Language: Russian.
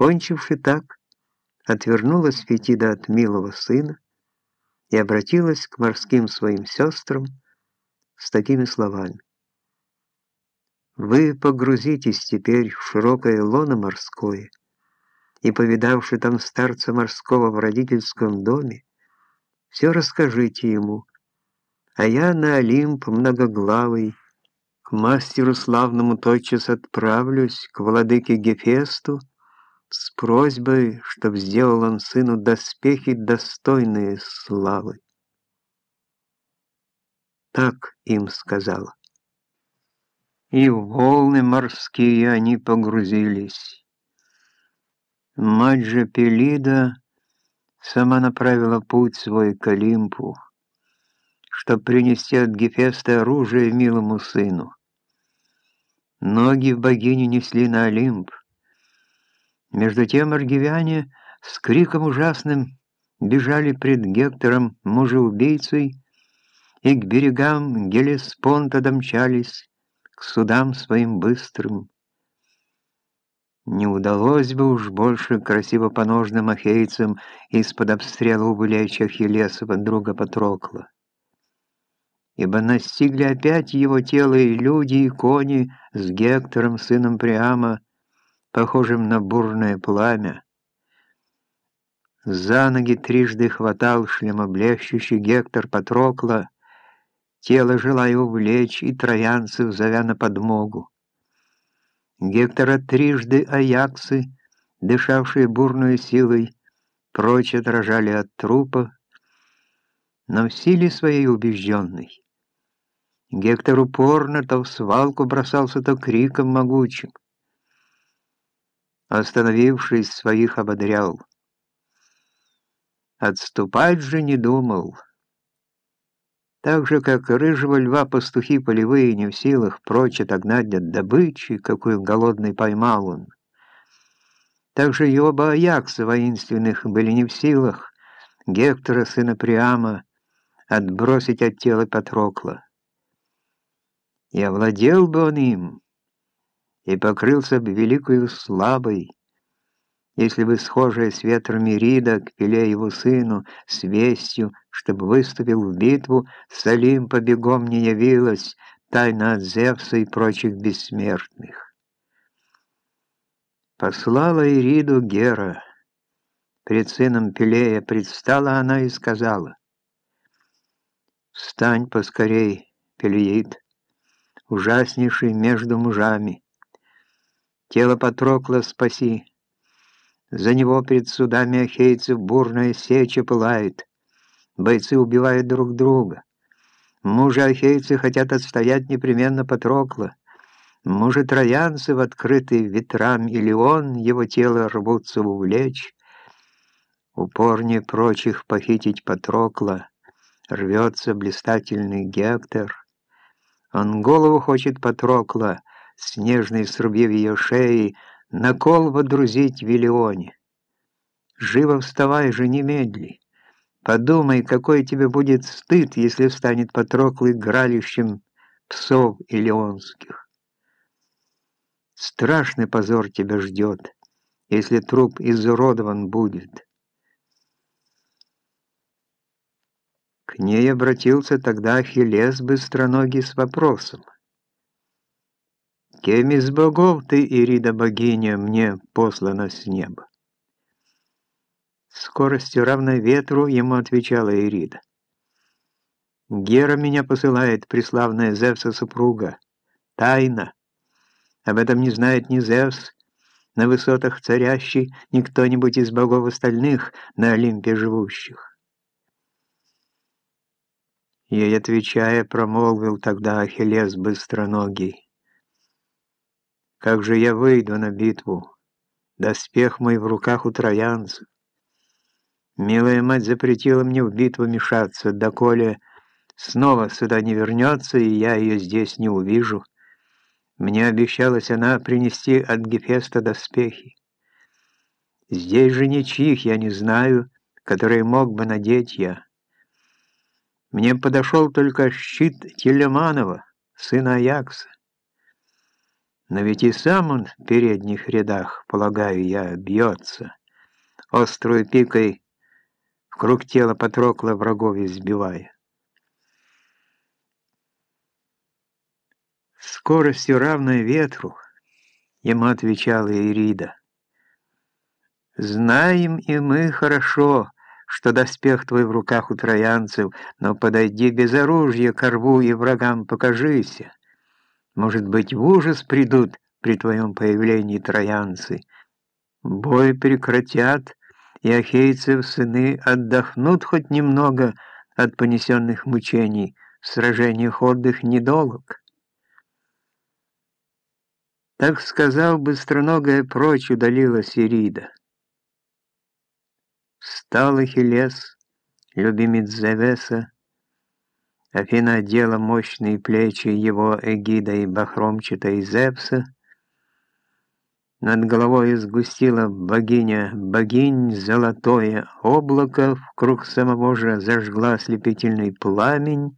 Кончивши так, отвернулась Фетида от милого сына и обратилась к морским своим сестрам с такими словами. «Вы погрузитесь теперь в широкое лоно морское, и, повидавши там старца морского в родительском доме, все расскажите ему, а я на Олимп многоглавый, к мастеру славному тотчас отправлюсь, к владыке Гефесту, с просьбой, чтоб сделал он сыну доспехи достойные славы. Так им сказала. И волны морские они погрузились. Мать же Пелида сама направила путь свой к Олимпу, чтоб принести от Гефеста оружие милому сыну. Ноги в богини несли на Олимп. Между тем аргивяне с криком ужасным бежали пред Гектором мужеубийцей и к берегам Гелеспонта домчались, к судам своим быстрым. Не удалось бы уж больше красиво поножным ахейцам из-под обстрела увлечь Ахиллесова друга Патрокла. Ибо настигли опять его тело и люди, и кони с Гектором, сыном Приама, похожим на бурное пламя. За ноги трижды хватал шлемоблещущий Гектор Патрокла, тело желая увлечь, и троянцев зовя на подмогу. Гектора трижды аяксы, дышавшие бурной силой, прочь отражали от трупа, но в силе своей убежденной. Гектор упорно то в свалку бросался, то криком могучим. Остановившись, своих ободрял. Отступать же не думал — так же, как рыжего льва пастухи полевые не в силах прочь отогнать от добычи, какую голодный поймал он. Так же и оба Аякса воинственных были не в силах Гектора, сына Приама, отбросить от тела Патрокла. И овладел бы он им, и покрылся бы великою слабой, если бы схожая с ветром Ирида к Пеле его сыну, с вестью, чтобы выступил в битву, Салим побегом не явилась, тайна от Зевса и прочих бессмертных. Послала Ириду Гера. Пред сыном Пелея предстала она и сказала, «Встань поскорей, Пелеид, ужаснейший между мужами. Тело Патрокла спаси, за него перед судами ахейцев бурная сеча пылает. Бойцы убивают друг друга. Мужи ахейцы хотят отстоять непременно Патрокла. Мужи троянцы в открытый ветрам или он, его тело рвутся увлечь. Упорнее прочих похитить Патрокла. Рвется блистательный Гектор. Он голову хочет Патрокла, снежный срубив ее шеи, на кол водрузить Виллионе. Живо вставай же немедли. Подумай, какой тебе будет стыд, если встанет Патроклый гралищем псов илионских. Страшный позор тебя ждет, если труп изуродован будет. К ней обратился тогда Ахиллес быстроногий с вопросом. Кем из богов ты, Ирида богиня, мне послана с неба? Скоростью равной ветру ему отвечала Ирида. Гера меня посылает, преславная Зевса супруга. Тайна. Об этом не знает ни Зевс, на высотах царящий, ни кто-нибудь из богов остальных, на Олимпе живущих. Ей отвечая, промолвил тогда Ахиллес быстроногий. Как же я выйду на битву? Доспех мой в руках у троянцев. Милая мать запретила мне в битву мешаться, доколе снова сюда не вернется, и я ее здесь не увижу. Мне обещалась она принести от Гефеста доспехи. Здесь же ничьих я не знаю, которые мог бы надеть я. Мне подошел только щит Телеманова, сына Аякса. Но ведь и сам он в передних рядах, полагаю я, бьется, острой пикой в круг тела Патрокла врагов избивая. Скоростью равной ветру, ему отвечала Ирида. Знаем и мы хорошо, что доспех твой в руках у троянцев, но подойди без оружия к рву и врагам покажися. Может быть, в ужас придут при твоем появлении троянцы. Бой прекратят, и ахейцев сыны отдохнут хоть немного от понесенных мучений, в сражениях отдых недолг. Так сказав, быстроногая прочь удалилась Ирида. Встал Ахиллес, любимец Зевеса, Афина одела мощные плечи его эгидой бахромчатой Зевса, над головой сгустила богиня богинь золотое облако, в круг самого же зажгла ослепительный пламень,